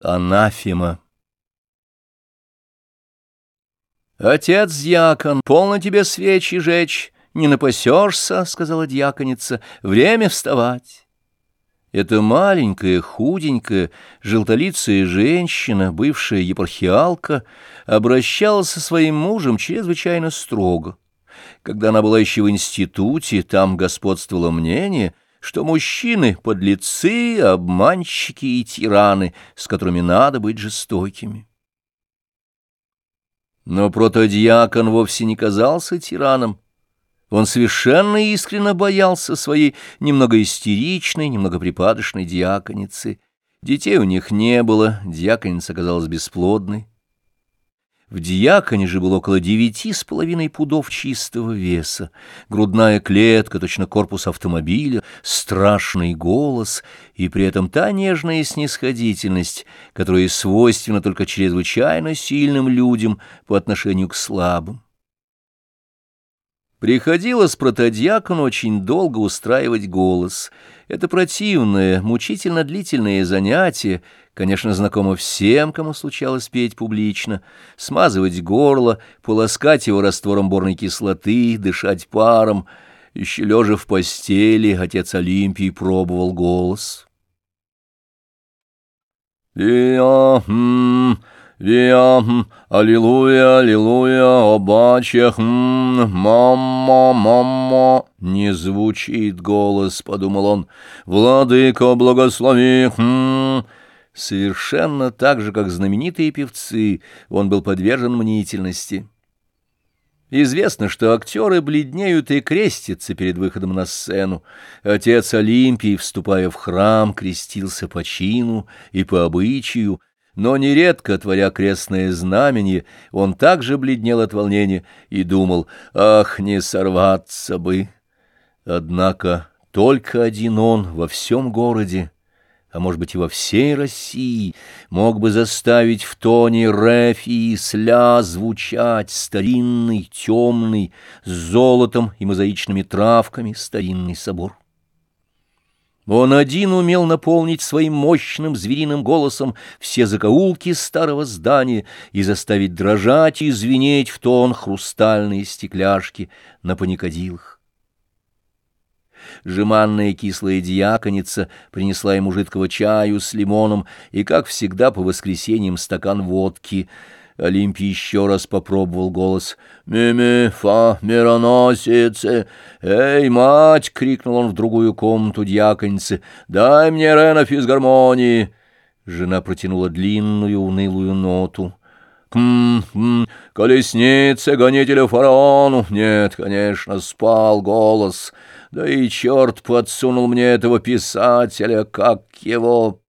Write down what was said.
Анафема. «Отец дьякон, полно тебе свечи жечь, не напасешься, — сказала дьяконица, — время вставать». Эта маленькая, худенькая, желтолицая женщина, бывшая епархиалка, обращалась со своим мужем чрезвычайно строго. Когда она была еще в институте, там господствовало мнение — что мужчины — подлецы, обманщики и тираны, с которыми надо быть жестокими. Но протодиакон вовсе не казался тираном. Он совершенно искренно боялся своей немного истеричной, немного припадочной диаконицы. Детей у них не было, диаконица оказалась бесплодной. В диаконе же было около девяти с половиной пудов чистого веса, грудная клетка, точно корпус автомобиля, страшный голос и при этом та нежная снисходительность, которая свойственна только чрезвычайно сильным людям по отношению к слабым. Приходилось протодьякону очень долго устраивать голос. Это противное, мучительно длительное занятие, конечно, знакомо всем, кому случалось петь публично, смазывать горло, полоскать его раствором борной кислоты, дышать паром. Еще лежа в постели, отец Олимпий пробовал голос. «Я... М Виа, аллилуйя, аллилуйя, обачех, мамма, мамма. Не звучит голос, подумал он. Владыка, благослови. Хм. Совершенно так же, как знаменитые певцы, он был подвержен мнительности. Известно, что актеры бледнеют и крестятся перед выходом на сцену. Отец Олимпий, вступая в храм, крестился по чину и по обычаю, но нередко, творя крестное знамение, он также бледнел от волнения и думал, «Ах, не сорваться бы!» Однако только один он во всем городе, а может быть и во всей России, мог бы заставить в тоне рефи и сля звучать старинный, темный, с золотом и мозаичными травками старинный собор. Он один умел наполнить своим мощным звериным голосом все закоулки старого здания и заставить дрожать и звенеть в тон хрустальные стекляшки на паникодилах. Жеманная кислая дьяконица принесла ему жидкого чаю с лимоном и, как всегда, по воскресеньям стакан водки — Олимпий еще раз попробовал голос. «Ми-ми, фа, мироносице! Эй, мать!» — крикнул он в другую комнату дьяконицы. «Дай мне Рена физгармонии!» Жена протянула длинную унылую ноту. «Км-км, колесница гонителя фараону!» «Нет, конечно, спал голос. Да и черт подсунул мне этого писателя, как его...»